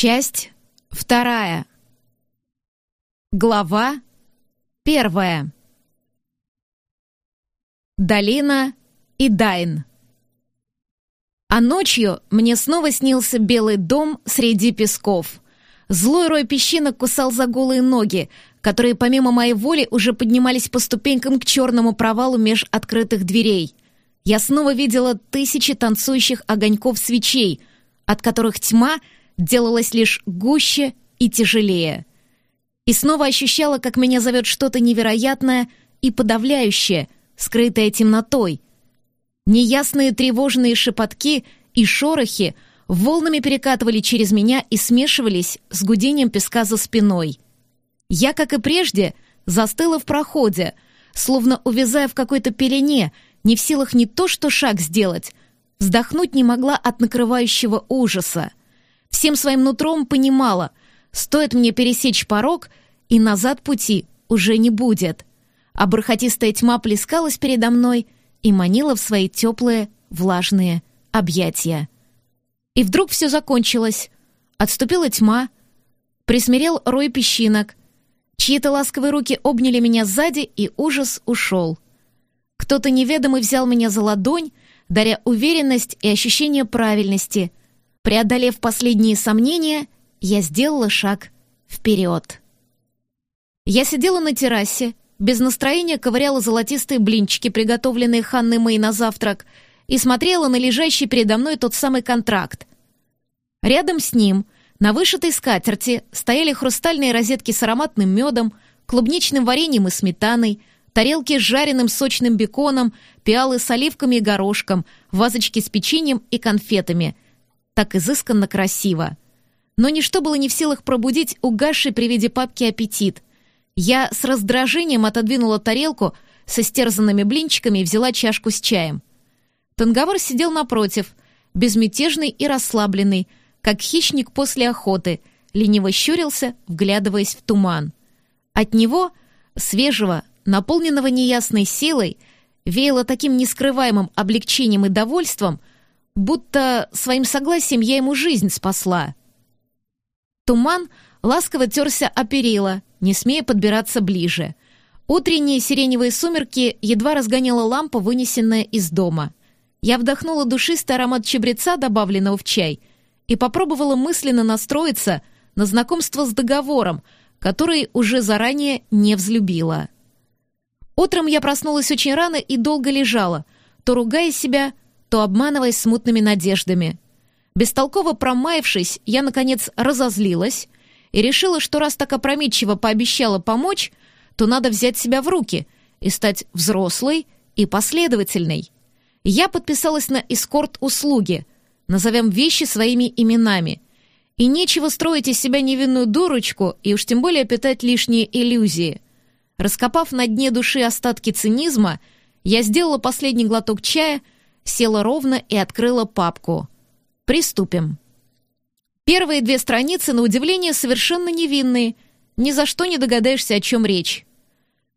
Часть вторая. Глава первая. Долина и Дайн. А ночью мне снова снился белый дом среди песков. Злой рой песчинок кусал за голые ноги, которые помимо моей воли уже поднимались по ступенькам к черному провалу меж открытых дверей. Я снова видела тысячи танцующих огоньков свечей, от которых тьма — делалось лишь гуще и тяжелее. И снова ощущала, как меня зовет что-то невероятное и подавляющее, скрытое темнотой. Неясные тревожные шепотки и шорохи волнами перекатывали через меня и смешивались с гудением песка за спиной. Я, как и прежде, застыла в проходе, словно увязая в какой-то пелене, не в силах не то что шаг сделать, вздохнуть не могла от накрывающего ужаса. Всем своим нутром понимала, стоит мне пересечь порог, и назад пути уже не будет. А бархатистая тьма плескалась передо мной и манила в свои теплые, влажные объятия. И вдруг все закончилось. Отступила тьма, присмирел рой песчинок, чьи-то ласковые руки обняли меня сзади, и ужас ушел. Кто-то неведомый взял меня за ладонь, даря уверенность и ощущение правильности, Преодолев последние сомнения, я сделала шаг вперед. Я сидела на террасе, без настроения ковыряла золотистые блинчики, приготовленные Ханной Мэй на завтрак, и смотрела на лежащий передо мной тот самый контракт. Рядом с ним, на вышитой скатерти, стояли хрустальные розетки с ароматным медом, клубничным вареньем и сметаной, тарелки с жареным сочным беконом, пиалы с оливками и горошком, вазочки с печеньем и конфетами — так изысканно красиво. Но ничто было не в силах пробудить угасший при виде папки аппетит. Я с раздражением отодвинула тарелку со стерзанными блинчиками и взяла чашку с чаем. Танговар сидел напротив, безмятежный и расслабленный, как хищник после охоты, лениво щурился, вглядываясь в туман. От него, свежего, наполненного неясной силой, веяло таким нескрываемым облегчением и довольством, будто своим согласием я ему жизнь спасла. Туман ласково терся о перила, не смея подбираться ближе. Утренние сиреневые сумерки едва разгоняла лампа, вынесенная из дома. Я вдохнула душистый аромат чабреца, добавленного в чай, и попробовала мысленно настроиться на знакомство с договором, который уже заранее не взлюбила. Утром я проснулась очень рано и долго лежала, то ругая себя, то обманываясь смутными надеждами. Бестолково промаявшись, я, наконец, разозлилась и решила, что раз так опрометчиво пообещала помочь, то надо взять себя в руки и стать взрослой и последовательной. Я подписалась на эскорт-услуги, назовем вещи своими именами. И нечего строить из себя невинную дурочку и уж тем более питать лишние иллюзии. Раскопав на дне души остатки цинизма, я сделала последний глоток чая — села ровно и открыла папку. «Приступим». Первые две страницы, на удивление, совершенно невинные. Ни за что не догадаешься, о чем речь.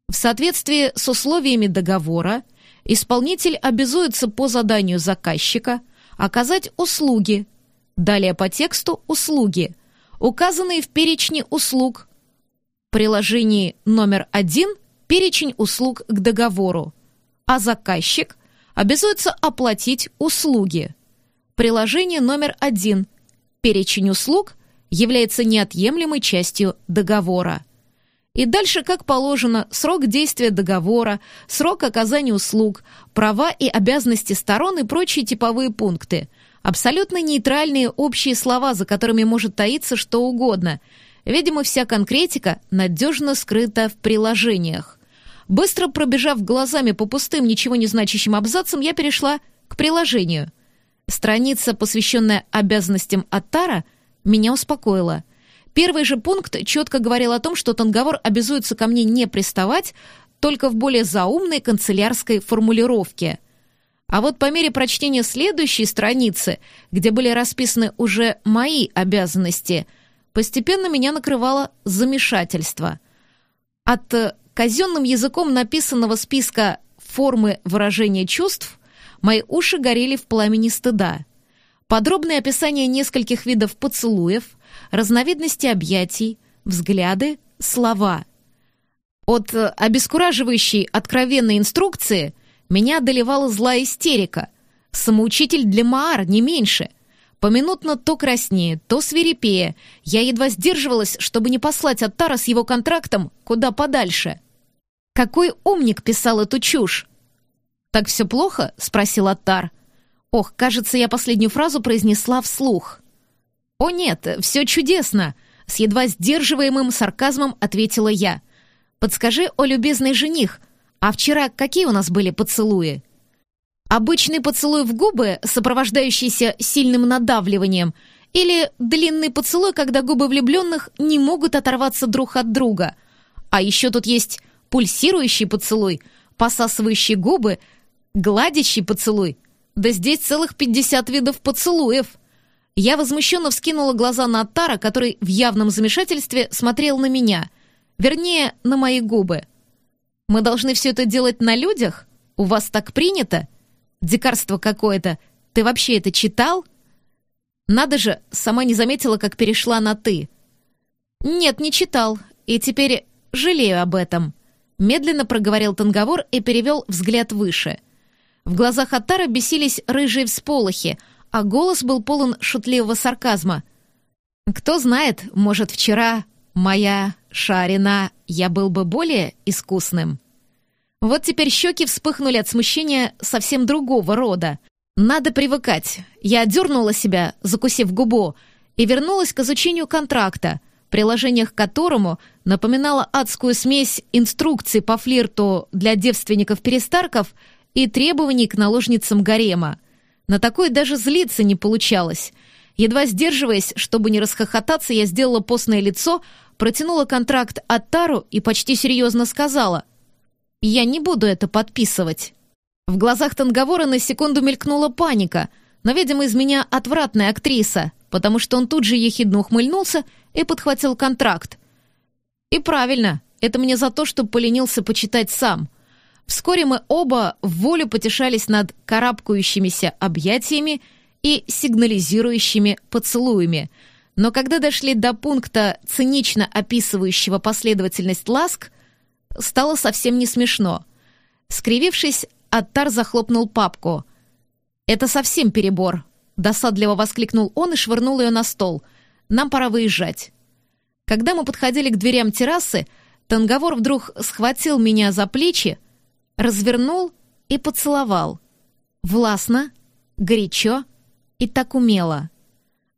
В соответствии с условиями договора, исполнитель обязуется по заданию заказчика оказать услуги. Далее по тексту «услуги», указанные в перечне услуг. Приложение номер один – перечень услуг к договору, а заказчик обязуется оплатить услуги. Приложение номер один. Перечень услуг является неотъемлемой частью договора. И дальше, как положено, срок действия договора, срок оказания услуг, права и обязанности сторон и прочие типовые пункты. Абсолютно нейтральные общие слова, за которыми может таиться что угодно. Видимо, вся конкретика надежно скрыта в приложениях. Быстро пробежав глазами по пустым, ничего не значащим абзацам, я перешла к приложению. Страница, посвященная обязанностям Аттара, меня успокоила. Первый же пункт четко говорил о том, что Танговор обязуется ко мне не приставать, только в более заумной канцелярской формулировке. А вот по мере прочтения следующей страницы, где были расписаны уже мои обязанности, постепенно меня накрывало замешательство. От казенным языком написанного списка формы выражения чувств мои уши горели в пламени стыда. Подробное описание нескольких видов поцелуев, разновидности объятий, взгляды, слова. От обескураживающей откровенной инструкции меня одолевала злая истерика. Самоучитель для Маар не меньше. Поминутно то краснее, то свирепее. Я едва сдерживалась, чтобы не послать Аттара с его контрактом куда подальше. Какой умник писал эту чушь? «Так все плохо?» — спросил Аттар. Ох, кажется, я последнюю фразу произнесла вслух. «О нет, все чудесно!» — с едва сдерживаемым сарказмом ответила я. «Подскажи, о любезный жених, а вчера какие у нас были поцелуи?» Обычный поцелуй в губы, сопровождающийся сильным надавливанием, или длинный поцелуй, когда губы влюбленных не могут оторваться друг от друга. А еще тут есть пульсирующий поцелуй, посасывающий губы, гладящий поцелуй. Да здесь целых пятьдесят видов поцелуев. Я возмущенно вскинула глаза на Аттара, который в явном замешательстве смотрел на меня. Вернее, на мои губы. «Мы должны все это делать на людях? У вас так принято?» Дикарство какое-то. Ты вообще это читал? Надо же, сама не заметила, как перешла на «ты». Нет, не читал. И теперь жалею об этом. Медленно проговорил Танговор и перевел взгляд выше. В глазах Атара бесились рыжие всполохи, а голос был полон шутливого сарказма. «Кто знает, может, вчера моя Шарина я был бы более искусным». Вот теперь щеки вспыхнули от смущения совсем другого рода. Надо привыкать. Я дернула себя, закусив губу, и вернулась к изучению контракта, приложениях к которому напоминала адскую смесь инструкций по флирту для девственников-перестарков и требований к наложницам гарема. На такое даже злиться не получалось. Едва сдерживаясь, чтобы не расхохотаться, я сделала постное лицо, протянула контракт от Тару и почти серьезно сказала я не буду это подписывать. В глазах Танговора на секунду мелькнула паника, но, видимо, из меня отвратная актриса, потому что он тут же ехидно ухмыльнулся и подхватил контракт. И правильно, это мне за то, что поленился почитать сам. Вскоре мы оба в волю потешались над карабкающимися объятиями и сигнализирующими поцелуями. Но когда дошли до пункта, цинично описывающего последовательность ласк, стало совсем не смешно. Скривившись, Аттар захлопнул папку. «Это совсем перебор», — досадливо воскликнул он и швырнул ее на стол. «Нам пора выезжать». Когда мы подходили к дверям террасы, Танговор вдруг схватил меня за плечи, развернул и поцеловал. Властно, горячо и так умело.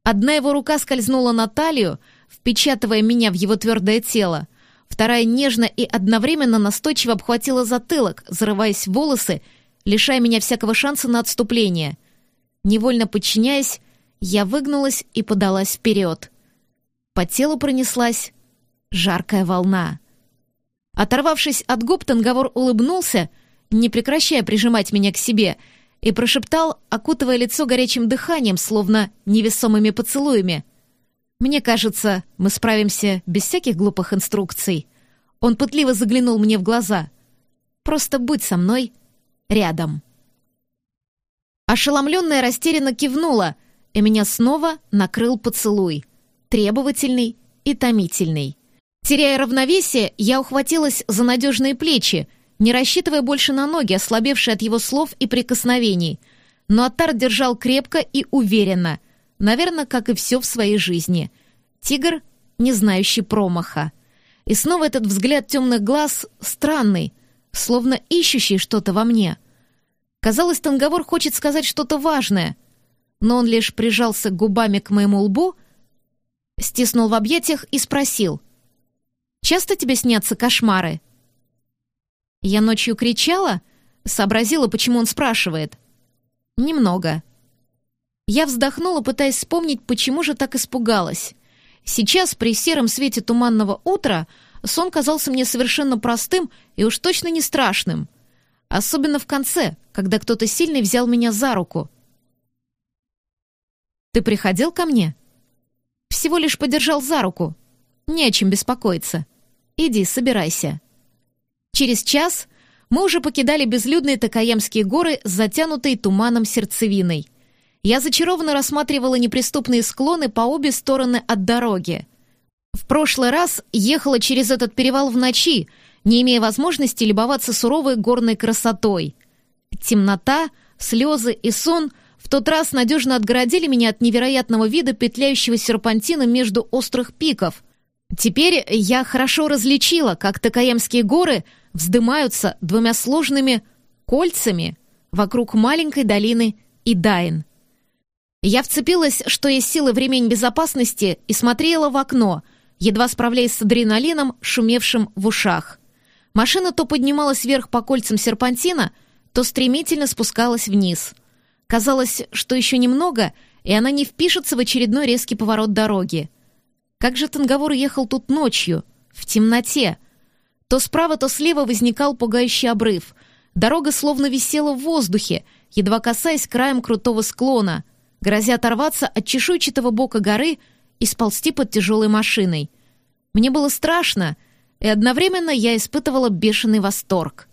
Одна его рука скользнула на талию, впечатывая меня в его твердое тело, Вторая нежно и одновременно настойчиво обхватила затылок, зарываясь в волосы, лишая меня всякого шанса на отступление. Невольно подчиняясь, я выгнулась и подалась вперед. По телу пронеслась жаркая волна. Оторвавшись от губ, Танговор улыбнулся, не прекращая прижимать меня к себе, и прошептал, окутывая лицо горячим дыханием, словно невесомыми поцелуями — мне кажется, мы справимся без всяких глупых инструкций. Он пытливо заглянул мне в глаза. Просто будь со мной рядом. Ошеломленная растерянно кивнула, и меня снова накрыл поцелуй. Требовательный и томительный. Теряя равновесие, я ухватилась за надежные плечи, не рассчитывая больше на ноги, ослабевшие от его слов и прикосновений. Но Аттар держал крепко и уверенно — Наверное, как и все в своей жизни. Тигр, не знающий промаха. И снова этот взгляд темных глаз странный, словно ищущий что-то во мне. Казалось, Танговор хочет сказать что-то важное, но он лишь прижался губами к моему лбу, стиснул в объятиях и спросил. «Часто тебе снятся кошмары?» Я ночью кричала, сообразила, почему он спрашивает. «Немного». Я вздохнула, пытаясь вспомнить, почему же так испугалась. Сейчас, при сером свете туманного утра, сон казался мне совершенно простым и уж точно не страшным. Особенно в конце, когда кто-то сильный взял меня за руку. «Ты приходил ко мне?» «Всего лишь подержал за руку. Не о чем беспокоиться. Иди, собирайся». Через час мы уже покидали безлюдные Такаемские горы с затянутой туманом сердцевиной. Я зачарованно рассматривала неприступные склоны по обе стороны от дороги. В прошлый раз ехала через этот перевал в ночи, не имея возможности любоваться суровой горной красотой. Темнота, слезы и сон в тот раз надежно отгородили меня от невероятного вида петляющего серпантина между острых пиков. Теперь я хорошо различила, как Такаемские горы вздымаются двумя сложными кольцами вокруг маленькой долины Идайн. Я вцепилась, что есть силы в ремень безопасности, и смотрела в окно, едва справляясь с адреналином, шумевшим в ушах. Машина то поднималась вверх по кольцам серпантина, то стремительно спускалась вниз. Казалось, что еще немного, и она не впишется в очередной резкий поворот дороги. Как же Танговор ехал тут ночью, в темноте? То справа, то слева возникал пугающий обрыв. Дорога словно висела в воздухе, едва касаясь краем крутого склона — грозя оторваться от чешуйчатого бока горы и сползти под тяжелой машиной. Мне было страшно, и одновременно я испытывала бешеный восторг.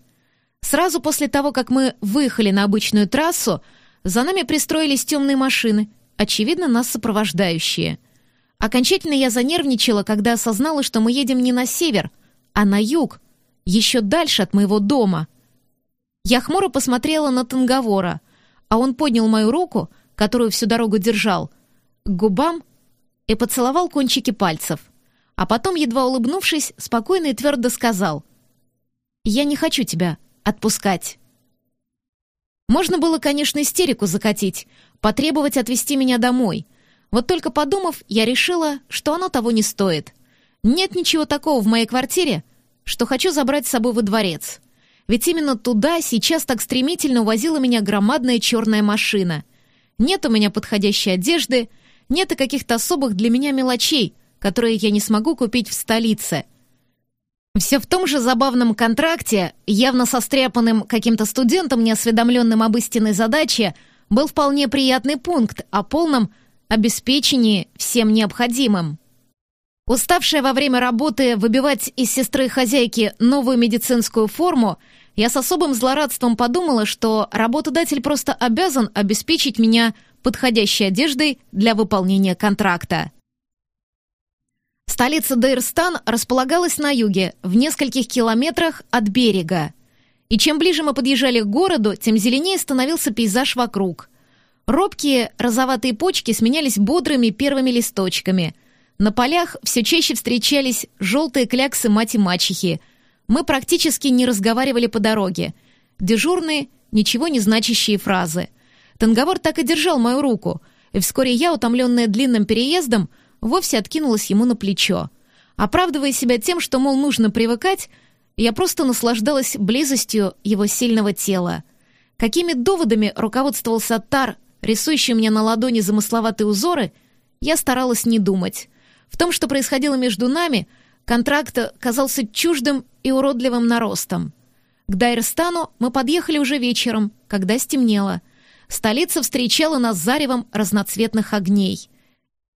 Сразу после того, как мы выехали на обычную трассу, за нами пристроились темные машины, очевидно, нас сопровождающие. Окончательно я занервничала, когда осознала, что мы едем не на север, а на юг, еще дальше от моего дома. Я хмуро посмотрела на Танговора, а он поднял мою руку, которую всю дорогу держал, к губам и поцеловал кончики пальцев. А потом, едва улыбнувшись, спокойно и твердо сказал «Я не хочу тебя отпускать». Можно было, конечно, истерику закатить, потребовать отвезти меня домой. Вот только подумав, я решила, что оно того не стоит. Нет ничего такого в моей квартире, что хочу забрать с собой во дворец. Ведь именно туда сейчас так стремительно увозила меня громадная черная машина. Нет у меня подходящей одежды, нет и каких-то особых для меня мелочей, которые я не смогу купить в столице. Все в том же забавном контракте, явно состряпанным каким-то студентом, неосведомленным об истинной задаче, был вполне приятный пункт о полном обеспечении всем необходимым. Уставшая во время работы выбивать из сестры-хозяйки новую медицинскую форму, я с особым злорадством подумала, что работодатель просто обязан обеспечить меня подходящей одеждой для выполнения контракта. Столица Дейрстан располагалась на юге, в нескольких километрах от берега. И чем ближе мы подъезжали к городу, тем зеленее становился пейзаж вокруг. Робкие розоватые почки сменялись бодрыми первыми листочками. На полях все чаще встречались желтые кляксы мать и мачехи, мы практически не разговаривали по дороге. Дежурные, ничего не значащие фразы. Танговор так и держал мою руку, и вскоре я, утомленная длинным переездом, вовсе откинулась ему на плечо. Оправдывая себя тем, что, мол, нужно привыкать, я просто наслаждалась близостью его сильного тела. Какими доводами руководствовался Тар, рисующий мне на ладони замысловатые узоры, я старалась не думать. В том, что происходило между нами — Контракт казался чуждым и уродливым наростом. К Дайрстану мы подъехали уже вечером, когда стемнело. Столица встречала нас заревом разноцветных огней.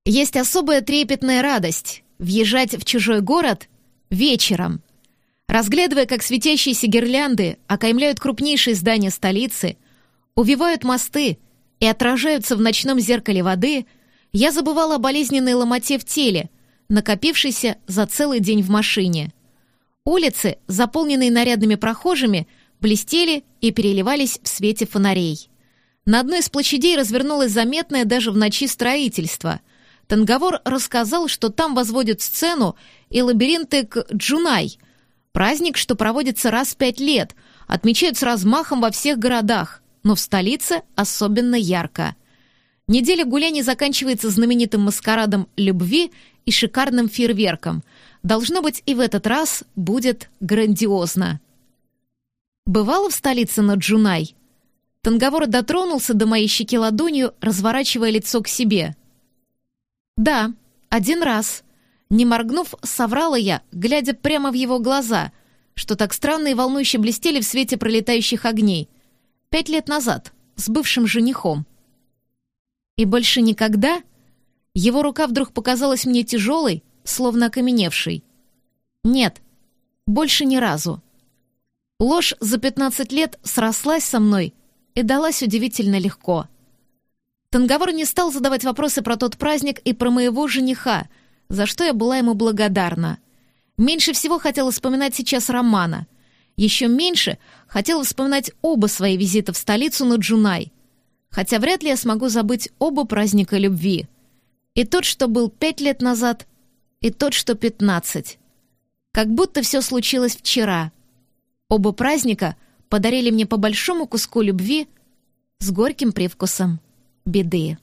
Есть особая трепетная радость — въезжать в чужой город вечером. Разглядывая, как светящиеся гирлянды окаймляют крупнейшие здания столицы, увивают мосты и отражаются в ночном зеркале воды, я забывала о болезненной ломоте в теле, накопившийся за целый день в машине. Улицы, заполненные нарядными прохожими, блестели и переливались в свете фонарей. На одной из площадей развернулось заметное даже в ночи строительство. Танговор рассказал, что там возводят сцену и лабиринты к Джунай. Праздник, что проводится раз в пять лет, отмечают с размахом во всех городах, но в столице особенно ярко. Неделя гуляний заканчивается знаменитым маскарадом любви и шикарным фейерверком. Должно быть, и в этот раз будет грандиозно. Бывала в столице на Джунай? Танговор дотронулся до моей щеки ладонью, разворачивая лицо к себе. «Да, один раз». Не моргнув, соврала я, глядя прямо в его глаза, что так странно и волнующе блестели в свете пролетающих огней. Пять лет назад, с бывшим женихом. И больше никогда его рука вдруг показалась мне тяжелой, словно окаменевшей. Нет, больше ни разу. Ложь за пятнадцать лет срослась со мной и далась удивительно легко. Танговор не стал задавать вопросы про тот праздник и про моего жениха, за что я была ему благодарна. Меньше всего хотела вспоминать сейчас Романа. Еще меньше хотела вспоминать оба свои визита в столицу на Джунай. Хотя вряд ли я смогу забыть оба праздника любви. И тот, что был пять лет назад, и тот, что пятнадцать. Как будто все случилось вчера. Оба праздника подарили мне по большому куску любви с горьким привкусом беды.